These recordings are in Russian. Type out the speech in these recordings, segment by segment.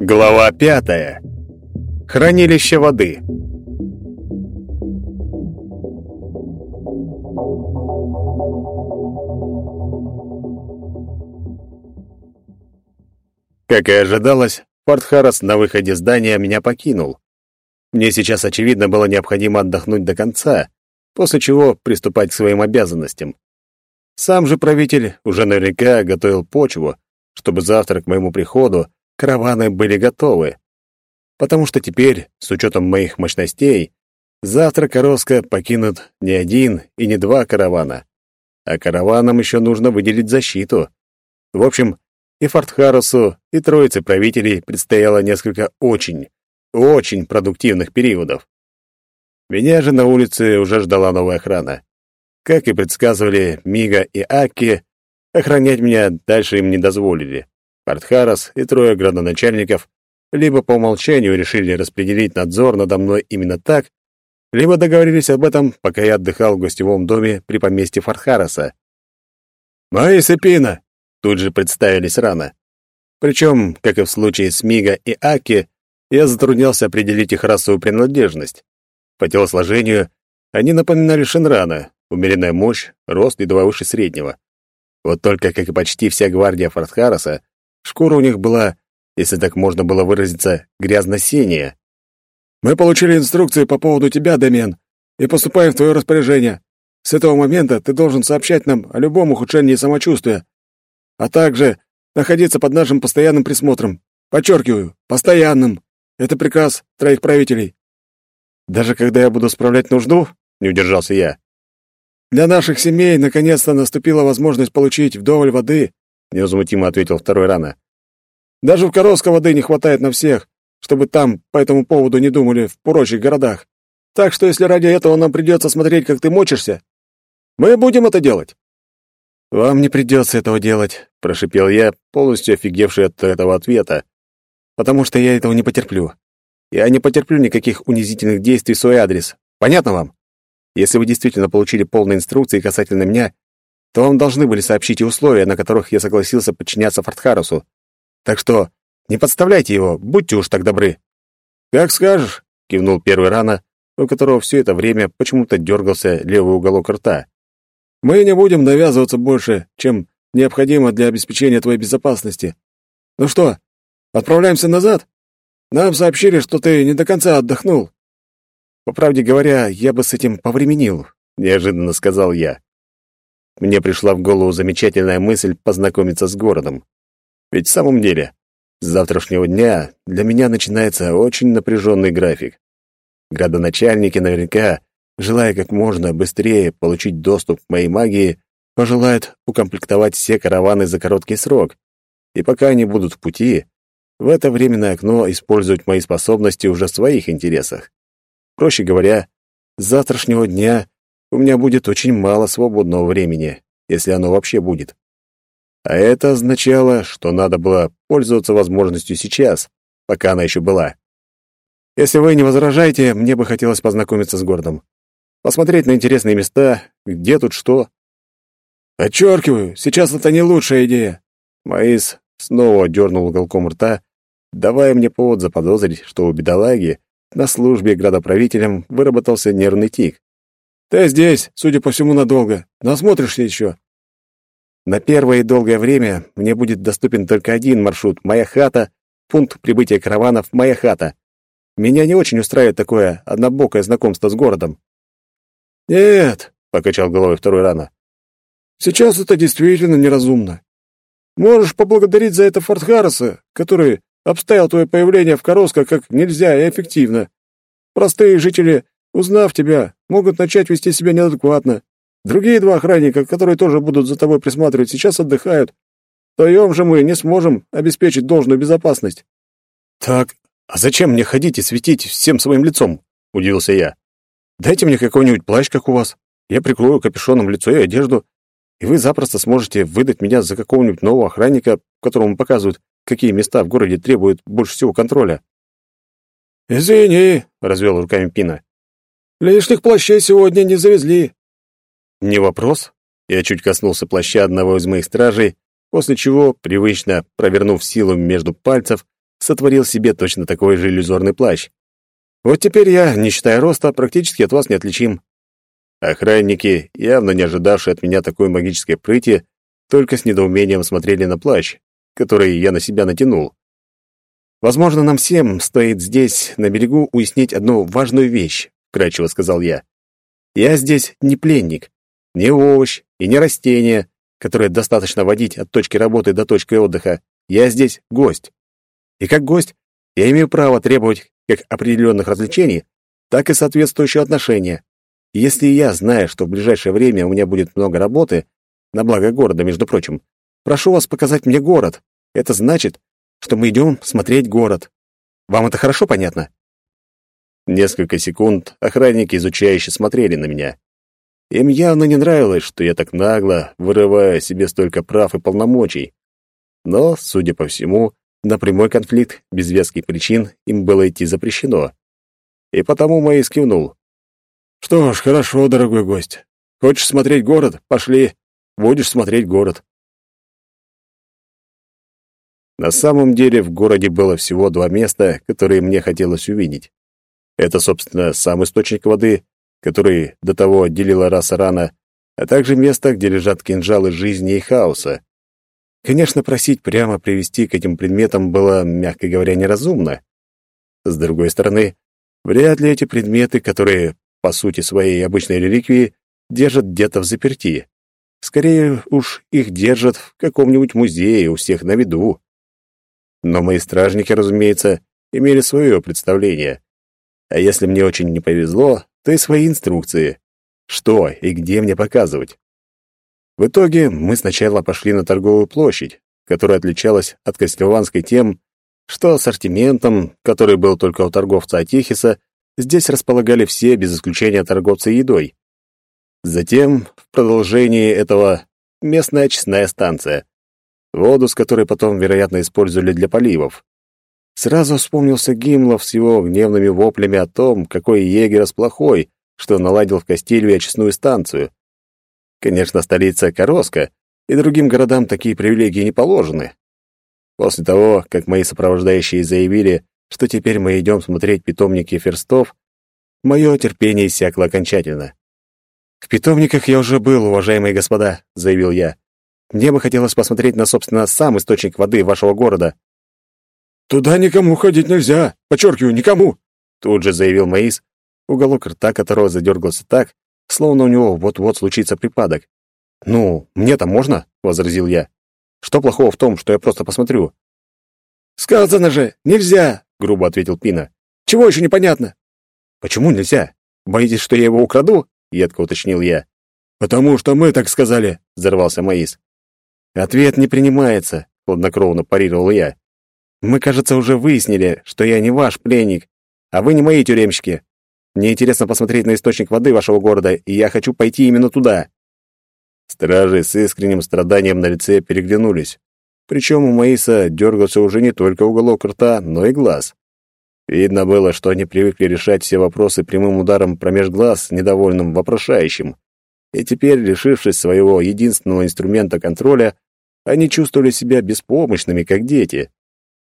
Глава пятая. Хранилище воды. Как и ожидалось, Форт Харрис на выходе здания меня покинул. Мне сейчас, очевидно, было необходимо отдохнуть до конца, после чего приступать к своим обязанностям. Сам же правитель уже наверняка готовил почву, чтобы завтра к моему приходу караваны были готовы. Потому что теперь, с учетом моих мощностей, завтра Короска покинут не один и не два каравана. А караванам еще нужно выделить защиту. В общем, и Фортхарусу, и троице правителей предстояло несколько очень, очень продуктивных периодов. Меня же на улице уже ждала новая охрана. Как и предсказывали Мига и Аки, охранять меня дальше им не дозволили. Фортхарас и трое градоначальников либо по умолчанию решили распределить надзор надо мной именно так, либо договорились об этом, пока я отдыхал в гостевом доме при поместье Фортхараса. «Мои Сепина!» тут же представились рано. Причем, как и в случае с Мига и Аки, я затруднялся определить их расовую принадлежность. По телосложению они напоминали Шенрана, умеренная мощь, рост едва выше среднего. Вот только, как и почти вся гвардия Фортхараса, шкура у них была, если так можно было выразиться, грязно-синяя. «Мы получили инструкции по поводу тебя, Домен, и поступаем в твое распоряжение. С этого момента ты должен сообщать нам о любом ухудшении самочувствия, а также находиться под нашим постоянным присмотром. Подчеркиваю, постоянным. Это приказ троих правителей. Даже когда я буду справлять нужду, не удержался я. Для наших семей наконец-то наступила возможность получить вдоволь воды, невозмутимо ответил второй рано. Даже в Коровской воды не хватает на всех, чтобы там по этому поводу не думали в прочих городах. Так что если ради этого нам придется смотреть, как ты мочишься, мы будем это делать. «Вам не придется этого делать», — прошипел я, полностью офигевший от этого ответа, «потому что я этого не потерплю. Я не потерплю никаких унизительных действий в свой адрес. Понятно вам? Если вы действительно получили полные инструкции касательно меня, то вам должны были сообщить и условия, на которых я согласился подчиняться Фортхарусу. Так что не подставляйте его, будьте уж так добры». «Как скажешь», — кивнул первый рано, у которого все это время почему-то дергался левый уголок рта. Мы не будем навязываться больше, чем необходимо для обеспечения твоей безопасности. Ну что, отправляемся назад? Нам сообщили, что ты не до конца отдохнул. По правде говоря, я бы с этим повременил, неожиданно сказал я. Мне пришла в голову замечательная мысль познакомиться с городом. Ведь в самом деле, с завтрашнего дня для меня начинается очень напряженный график. Градоначальники наверняка желая как можно быстрее получить доступ к моей магии, пожелает укомплектовать все караваны за короткий срок. И пока они будут в пути, в это временное окно использовать мои способности уже в своих интересах. Проще говоря, с завтрашнего дня у меня будет очень мало свободного времени, если оно вообще будет. А это означало, что надо было пользоваться возможностью сейчас, пока она еще была. Если вы не возражаете, мне бы хотелось познакомиться с городом посмотреть на интересные места, где тут что. Отчеркиваю, сейчас это не лучшая идея. Маис снова дернул уголком рта, давая мне повод заподозрить, что у бедолаги на службе градоправителем выработался нервный тик. Ты здесь, судя по всему, надолго. Насмотришься еще. На первое и долгое время мне будет доступен только один маршрут — моя хата, пункт прибытия караванов — моя хата. Меня не очень устраивает такое однобокое знакомство с городом. «Нет», — покачал головой второй рано. «Сейчас это действительно неразумно. Можешь поблагодарить за это Фортхарреса, который обставил твое появление в Короско как нельзя и эффективно. Простые жители, узнав тебя, могут начать вести себя неадекватно. Другие два охранника, которые тоже будут за тобой присматривать, сейчас отдыхают. Вдвоем же мы не сможем обеспечить должную безопасность». «Так, а зачем мне ходить и светить всем своим лицом?» — удивился я. Дайте мне какой-нибудь плащ, как у вас. Я прикрою капюшоном лицо и одежду, и вы запросто сможете выдать меня за какого-нибудь нового охранника, которому показывают, какие места в городе требуют больше всего контроля». «Извини», — развел руками Пина. Лишних плащей сегодня не завезли». «Не вопрос». Я чуть коснулся плаща одного из моих стражей, после чего, привычно провернув силу между пальцев, сотворил себе точно такой же иллюзорный плащ. Вот теперь я, не считая роста, практически от вас не отличим. Охранники, явно не ожидавшие от меня такой магической прыти, только с недоумением смотрели на плащ, который я на себя натянул. Возможно, нам всем стоит здесь, на берегу, уяснить одну важную вещь, кратчево сказал я. Я здесь не пленник, не овощ и не растение, которое достаточно водить от точки работы до точки отдыха. Я здесь гость. И как гость я имею право требовать как определенных развлечений, так и соответствующего отношения. Если я знаю, что в ближайшее время у меня будет много работы, на благо города, между прочим, прошу вас показать мне город. Это значит, что мы идем смотреть город. Вам это хорошо понятно?» Несколько секунд охранники изучающе смотрели на меня. Им явно не нравилось, что я так нагло вырываю себе столько прав и полномочий. Но, судя по всему, на прямой конфликт без веских причин им было идти запрещено. И потому Маис кивнул. «Что ж, хорошо, дорогой гость. Хочешь смотреть город? Пошли. Будешь смотреть город». На самом деле в городе было всего два места, которые мне хотелось увидеть. Это, собственно, сам источник воды, который до того отделила раса рана, а также место, где лежат кинжалы жизни и хаоса. Конечно, просить прямо привести к этим предметам было, мягко говоря, неразумно. С другой стороны, вряд ли эти предметы, которые, по сути своей обычной реликвии, держат где-то в заперти. Скорее уж их держат в каком-нибудь музее у всех на виду. Но мои стражники, разумеется, имели свое представление. А если мне очень не повезло, то и свои инструкции. Что и где мне показывать. В итоге мы сначала пошли на торговую площадь, которая отличалась от Кастелванской тем, что ассортиментом, который был только у торговца Атихиса, здесь располагали все, без исключения торговца едой. Затем, в продолжении этого, местная очистная станция, воду с которой потом, вероятно, использовали для поливов. Сразу вспомнился Гимлов с его гневными воплями о том, какой егерь плохой, что наладил в Кастильве очистную станцию. Конечно, столица Короска, и другим городам такие привилегии не положены. После того, как мои сопровождающие заявили, что теперь мы идем смотреть питомники ферстов, мое терпение иссякло окончательно. «В питомниках я уже был, уважаемые господа», — заявил я. «Мне бы хотелось посмотреть на, собственно, сам источник воды вашего города». «Туда никому ходить нельзя, подчеркиваю, никому», — тут же заявил Маис, уголок рта которого задергался так, словно у него вот-вот случится припадок. «Ну, мне-то можно?» — возразил я. «Что плохого в том, что я просто посмотрю?» «Сказано же, нельзя!» — грубо ответил Пина. «Чего еще непонятно?» «Почему нельзя? Боитесь, что я его украду?» — едко уточнил я. «Потому что мы так сказали», — взорвался Маис. «Ответ не принимается», — хладнокровно парировал я. «Мы, кажется, уже выяснили, что я не ваш пленник, а вы не мои тюремщики. Мне интересно посмотреть на источник воды вашего города, и я хочу пойти именно туда». Стражи с искренним страданием на лице переглянулись. Причем у Маиса дергался уже не только уголок рта, но и глаз. Видно было, что они привыкли решать все вопросы прямым ударом промеж глаз недовольным вопрошающим. И теперь, лишившись своего единственного инструмента контроля, они чувствовали себя беспомощными, как дети.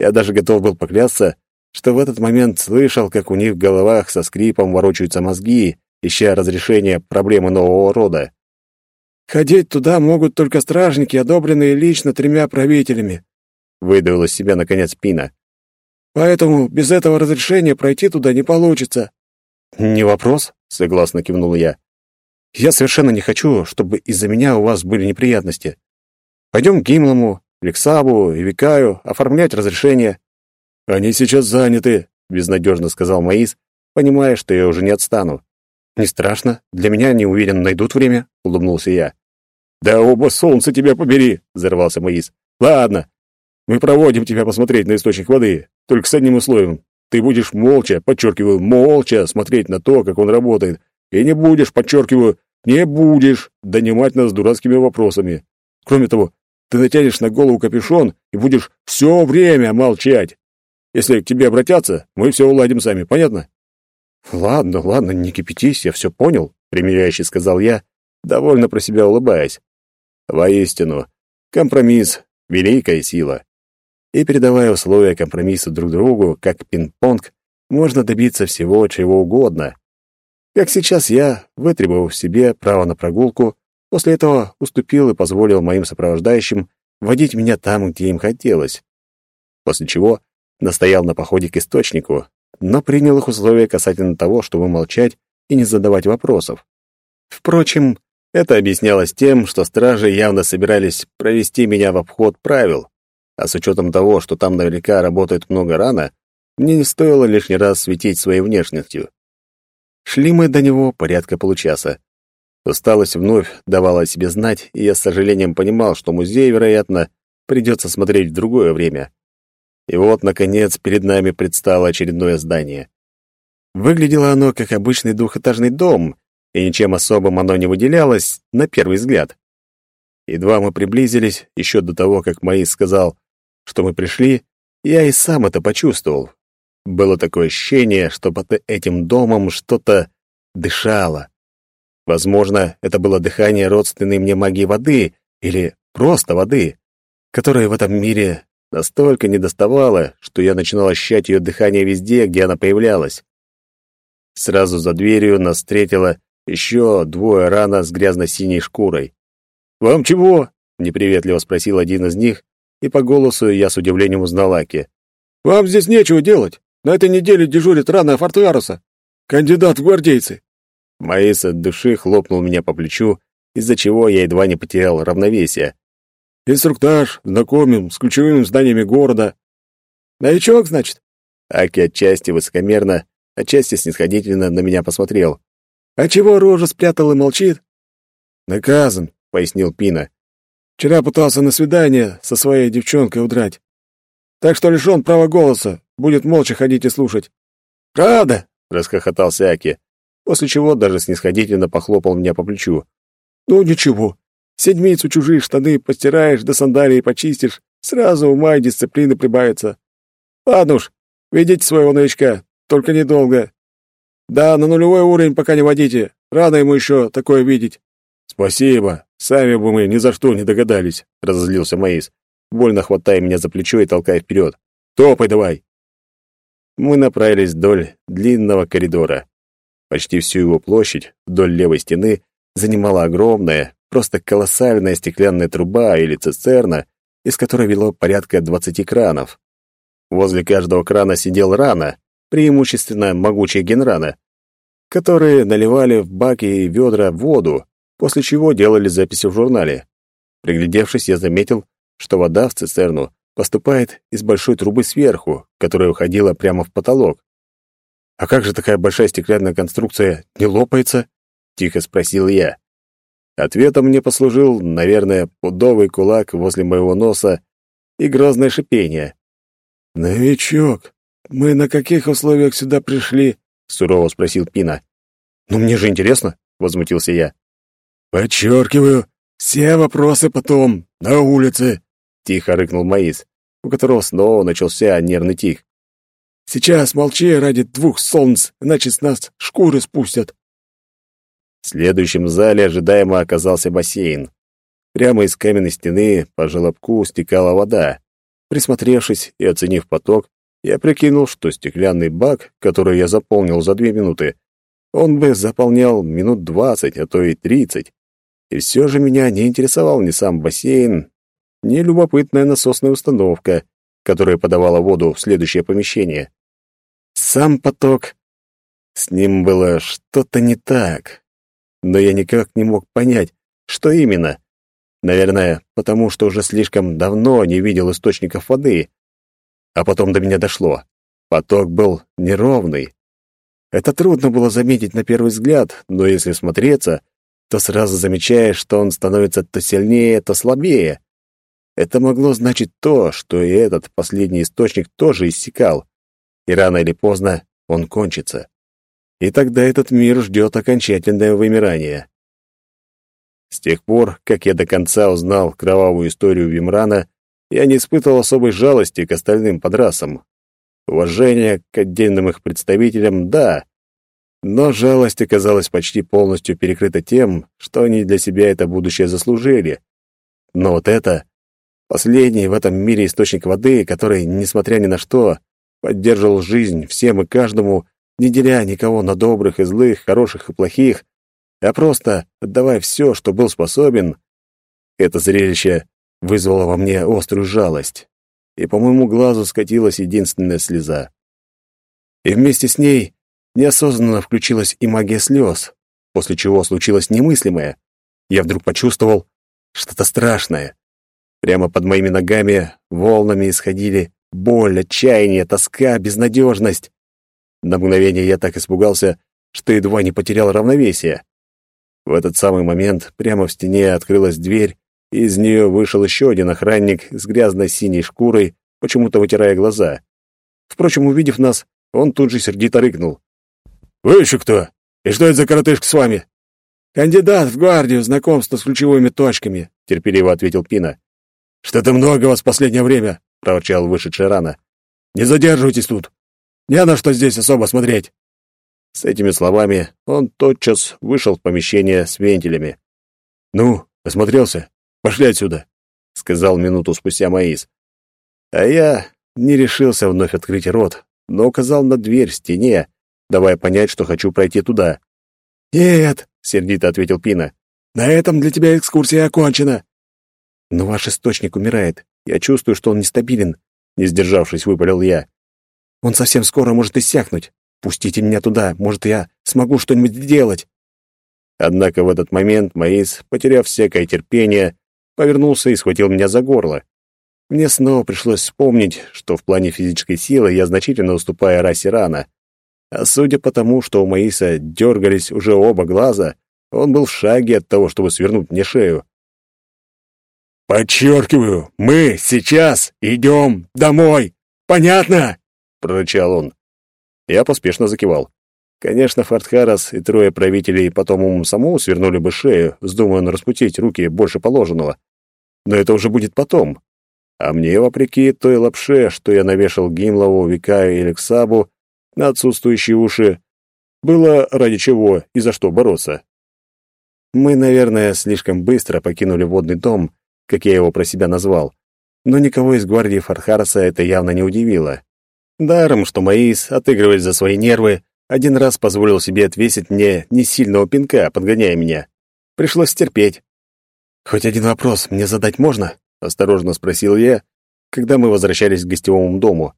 Я даже готов был поклясться, что в этот момент слышал, как у них в головах со скрипом ворочаются мозги, ища разрешения проблемы нового рода. «Ходить туда могут только стражники, одобренные лично тремя правителями», — выдавил из себя, наконец, Пина. «Поэтому без этого разрешения пройти туда не получится». «Не вопрос», — согласно кивнул я. «Я совершенно не хочу, чтобы из-за меня у вас были неприятности. Пойдем к Гимлому, Лексабу и Викаю оформлять разрешение». «Они сейчас заняты», — безнадежно сказал Маис, понимая, что я уже не отстану. «Не страшно. Для меня, не уверен, найдут время», — улыбнулся я. «Да оба солнца тебя побери!» — взорвался Маис. «Ладно, мы проводим тебя посмотреть на источник воды, только с одним условием. Ты будешь молча, подчеркиваю, молча смотреть на то, как он работает, и не будешь, подчеркиваю, не будешь донимать нас дурацкими вопросами. Кроме того, ты натянешь на голову капюшон и будешь все время молчать. Если к тебе обратятся, мы все уладим сами, понятно? Ладно, ладно, не кипятись, я все понял, примиряюще сказал я, довольно про себя улыбаясь. Воистину, компромисс — великая сила. И передавая условия компромисса друг другу, как пинг-понг, можно добиться всего, чего угодно. Как сейчас я, вытребовав себе право на прогулку, после этого уступил и позволил моим сопровождающим водить меня там, где им хотелось. После чего настоял на походе к источнику, но принял их условия касательно того, чтобы молчать и не задавать вопросов. Впрочем, это объяснялось тем, что стражи явно собирались провести меня в обход правил, а с учетом того, что там наверняка работает много рана, мне не стоило лишний раз светить своей внешностью. Шли мы до него порядка получаса. Усталость вновь давала о себе знать, и я с сожалением понимал, что музей, вероятно, придется смотреть в другое время. И вот, наконец, перед нами предстало очередное здание. Выглядело оно как обычный двухэтажный дом, и ничем особым оно не выделялось на первый взгляд. Едва мы приблизились, еще до того, как Маис сказал, что мы пришли, я и сам это почувствовал. Было такое ощущение, что под этим домом что-то дышало. Возможно, это было дыхание родственной мне магии воды или просто воды, которая в этом мире настолько недоставала, что я начинал ощущать ее дыхание везде, где она появлялась. Сразу за дверью нас встретило еще двое рано с грязно-синей шкурой. «Вам чего?» — неприветливо спросил один из них, и по голосу я с удивлением узнал Аки. «Вам здесь нечего делать. На этой неделе дежурит рана Фортуаруса. Кандидат в гвардейцы». Маис от души хлопнул меня по плечу, из-за чего я едва не потерял равновесие. «Инструктаж, знакомим с ключевыми зданиями города». «Новичок, значит?» Аки отчасти высокомерно, отчасти снисходительно на меня посмотрел. «А чего рожа спрятал и молчит?» «Наказан», — пояснил Пина. «Вчера пытался на свидание со своей девчонкой удрать. Так что лишён права голоса, будет молча ходить и слушать». «Правда?» — расхохотался Аки, после чего даже снисходительно похлопал меня по плечу. «Ну ничего, седмицу чужие штаны постираешь, до сандалии почистишь, сразу ума и дисциплины прибавится. Ладно уж, ведите своего новичка, только недолго. Да, на нулевой уровень пока не водите, рано ему еще такое видеть». «Спасибо, сами бы мы ни за что не догадались», — разозлился Маис, больно хватая меня за плечо и толкая вперед. «Топай давай!» Мы направились вдоль длинного коридора. Почти всю его площадь вдоль левой стены занимала огромная, просто колоссальная стеклянная труба или цистерна, из которой вело порядка двадцати кранов. Возле каждого крана сидел рана, преимущественно могучие генрана, которые наливали в баки и ведра воду, после чего делали записи в журнале. Приглядевшись, я заметил, что вода в цистерну поступает из большой трубы сверху, которая уходила прямо в потолок. «А как же такая большая стеклянная конструкция не лопается?» — тихо спросил я. Ответом мне послужил, наверное, пудовый кулак возле моего носа и грозное шипение. «Новичок, мы на каких условиях сюда пришли?» — сурово спросил Пина. «Ну мне же интересно», — возмутился я. «Подчеркиваю, все вопросы потом, на улице», — тихо рыкнул Маис, у которого снова начался нервный тик. «Сейчас молчи ради двух солнц, иначе с нас шкуры спустят». В следующем зале ожидаемо оказался бассейн. Прямо из каменной стены по желобку стекала вода. Присмотревшись и оценив поток, я прикинул, что стеклянный бак, который я заполнил за две минуты, он бы заполнял минут двадцать, а то и тридцать. И все же меня не интересовал ни сам бассейн, ни любопытная насосная установка, которая подавала воду в следующее помещение. Сам поток... С ним было что-то не так. Но я никак не мог понять, что именно. Наверное, потому что уже слишком давно не видел источников воды. А потом до меня дошло. Поток был неровный. Это трудно было заметить на первый взгляд, но если смотреться, то сразу замечаешь, что он становится то сильнее, то слабее. Это могло значить то, что и этот последний источник тоже иссякал, и рано или поздно он кончится. И тогда этот мир ждет окончательное вымирание. С тех пор, как я до конца узнал кровавую историю Вимрана, я не испытывал особой жалости к остальным подрасам. Уважение к отдельным их представителям — да, Но жалость оказалась почти полностью перекрыта тем, что они для себя это будущее заслужили. Но вот это — последний в этом мире источник воды, который, несмотря ни на что, поддерживал жизнь всем и каждому, не деля никого на добрых и злых, хороших и плохих, а просто отдавая все, что был способен, это зрелище вызвало во мне острую жалость, и по моему глазу скатилась единственная слеза. И вместе с ней неосознанно включилась и магия слез, после чего случилось немыслимое. Я вдруг почувствовал что-то страшное. Прямо под моими ногами волнами исходили боль, отчаяние, тоска, безнадежность. На мгновение я так испугался, что едва не потерял равновесие. В этот самый момент прямо в стене открылась дверь, и из нее вышел еще один охранник с грязной синей шкурой, почему-то вытирая глаза. Впрочем, увидев нас, он тут же сердито рыкнул. «Вы еще кто? И что это за коротышка с вами?» «Кандидат в гвардию, знакомство с ключевыми точками», — терпеливо ответил Пина. «Что-то много вас в последнее время», — проворчал вышедший рано. «Не задерживайтесь тут. Не на что здесь особо смотреть». С этими словами он тотчас вышел в помещение с вентилями. «Ну, осмотрелся? Пошли отсюда», — сказал минуту спустя Маис. А я не решился вновь открыть рот, но указал на дверь в стене, давая понять, что хочу пройти туда. «Нет», — сердито ответил Пина, — «на этом для тебя экскурсия окончена». «Но ваш источник умирает. Я чувствую, что он нестабилен», — не сдержавшись, выпалил я. «Он совсем скоро может иссякнуть. Пустите меня туда, может, я смогу что-нибудь сделать». Однако в этот момент Маис, потеряв всякое терпение, повернулся и схватил меня за горло. Мне снова пришлось вспомнить, что в плане физической силы я значительно уступаю расе рана. А судя по тому, что у Маиса дергались уже оба глаза, он был в шаге от того, чтобы свернуть мне шею. «Подчеркиваю, мы сейчас идем домой! Понятно?» — прорычал он. Я поспешно закивал. Конечно, Фортхарас и трое правителей потом ему самому свернули бы шею, вздумая распутить руки больше положенного. Но это уже будет потом. А мне, вопреки той лапше, что я навешал Гимлову, Викаю и Лексабу на отсутствующие уши, было ради чего и за что бороться. Мы, наверное, слишком быстро покинули водный дом, как я его про себя назвал, но никого из гвардии Фархараса это явно не удивило. Даром, что Маис, отыгрываясь за свои нервы, один раз позволил себе отвесить мне не сильного пинка, подгоняя меня. Пришлось терпеть. «Хоть один вопрос мне задать можно?» осторожно спросил я, когда мы возвращались к гостевому дому.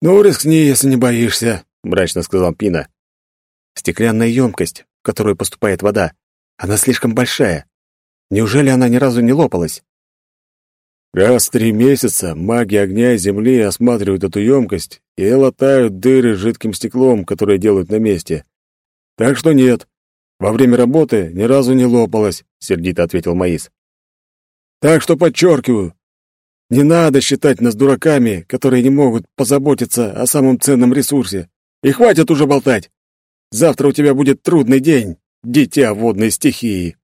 Ну, рискни, если не боишься, мрачно сказал Пина. Стеклянная емкость, в которую поступает вода, она слишком большая. Неужели она ни разу не лопалась? Раз в три месяца маги огня и земли осматривают эту емкость и латают дыры жидким стеклом, которое делают на месте. Так что нет, во время работы ни разу не лопалась, сердито ответил Маис. Так что подчеркиваю, не надо считать нас дураками, которые не могут позаботиться о самом ценном ресурсе. И хватит уже болтать. Завтра у тебя будет трудный день, дитя водной стихии.